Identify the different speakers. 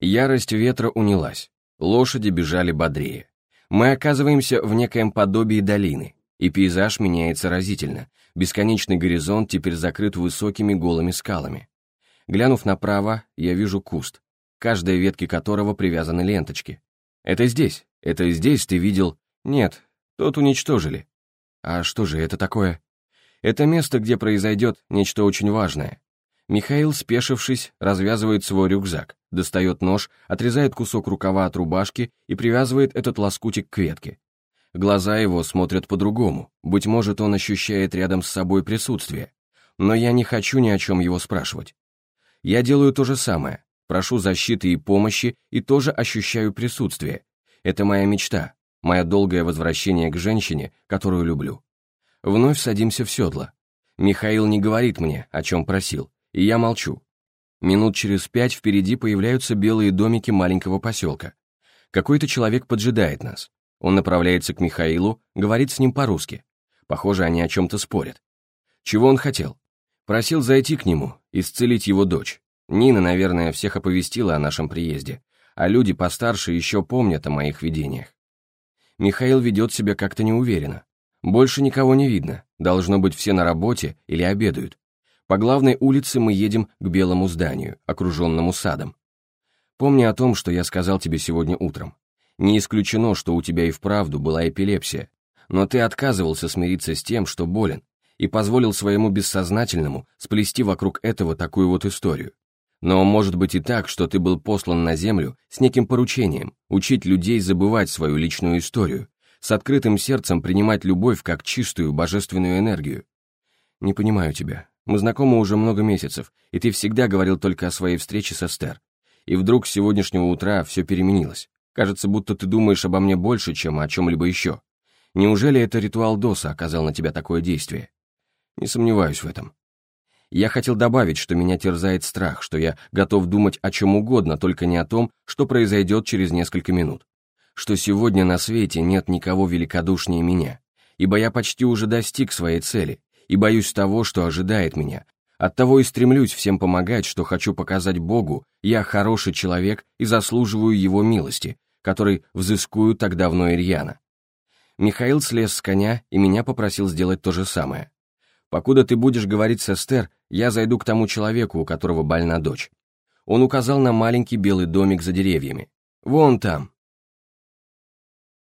Speaker 1: Ярость ветра унялась, лошади бежали бодрее. Мы оказываемся в некоем подобии долины, и пейзаж меняется разительно. Бесконечный горизонт теперь закрыт высокими голыми скалами. Глянув направо, я вижу куст, каждой ветке которого привязаны ленточки. Это здесь, это здесь ты видел... Нет, тот уничтожили. А что же это такое? Это место, где произойдет нечто очень важное. Михаил, спешившись, развязывает свой рюкзак, достает нож, отрезает кусок рукава от рубашки и привязывает этот лоскутик к ветке. Глаза его смотрят по-другому, быть может, он ощущает рядом с собой присутствие. Но я не хочу ни о чем его спрашивать. Я делаю то же самое, прошу защиты и помощи и тоже ощущаю присутствие. Это моя мечта, мое долгое возвращение к женщине, которую люблю. Вновь садимся в седло. Михаил не говорит мне, о чем просил, и я молчу. Минут через пять впереди появляются белые домики маленького поселка. Какой-то человек поджидает нас. Он направляется к Михаилу, говорит с ним по-русски. Похоже, они о чем-то спорят. Чего он хотел? Просил зайти к нему, исцелить его дочь. Нина, наверное, всех оповестила о нашем приезде, а люди постарше еще помнят о моих видениях. Михаил ведет себя как-то неуверенно. Больше никого не видно, должно быть все на работе или обедают. По главной улице мы едем к белому зданию, окруженному садом. Помни о том, что я сказал тебе сегодня утром. Не исключено, что у тебя и вправду была эпилепсия, но ты отказывался смириться с тем, что болен, и позволил своему бессознательному сплести вокруг этого такую вот историю. Но может быть и так, что ты был послан на землю с неким поручением, учить людей забывать свою личную историю, с открытым сердцем принимать любовь как чистую божественную энергию. Не понимаю тебя, мы знакомы уже много месяцев, и ты всегда говорил только о своей встрече с Эстер. И вдруг с сегодняшнего утра все переменилось. Кажется, будто ты думаешь обо мне больше, чем о чем-либо еще. Неужели это ритуал Доса оказал на тебя такое действие? Не сомневаюсь в этом. Я хотел добавить, что меня терзает страх, что я готов думать о чем угодно, только не о том, что произойдет через несколько минут. Что сегодня на свете нет никого великодушнее меня, ибо я почти уже достиг своей цели, и боюсь того, что ожидает меня. Оттого и стремлюсь всем помогать, что хочу показать Богу, я хороший человек и заслуживаю Его милости, который взыскую так давно Ирьяна. Михаил слез с коня и меня попросил сделать то же самое. «Покуда ты будешь говорить с Эстер, я зайду к тому человеку, у которого больна дочь». Он указал на маленький белый домик за деревьями. «Вон там,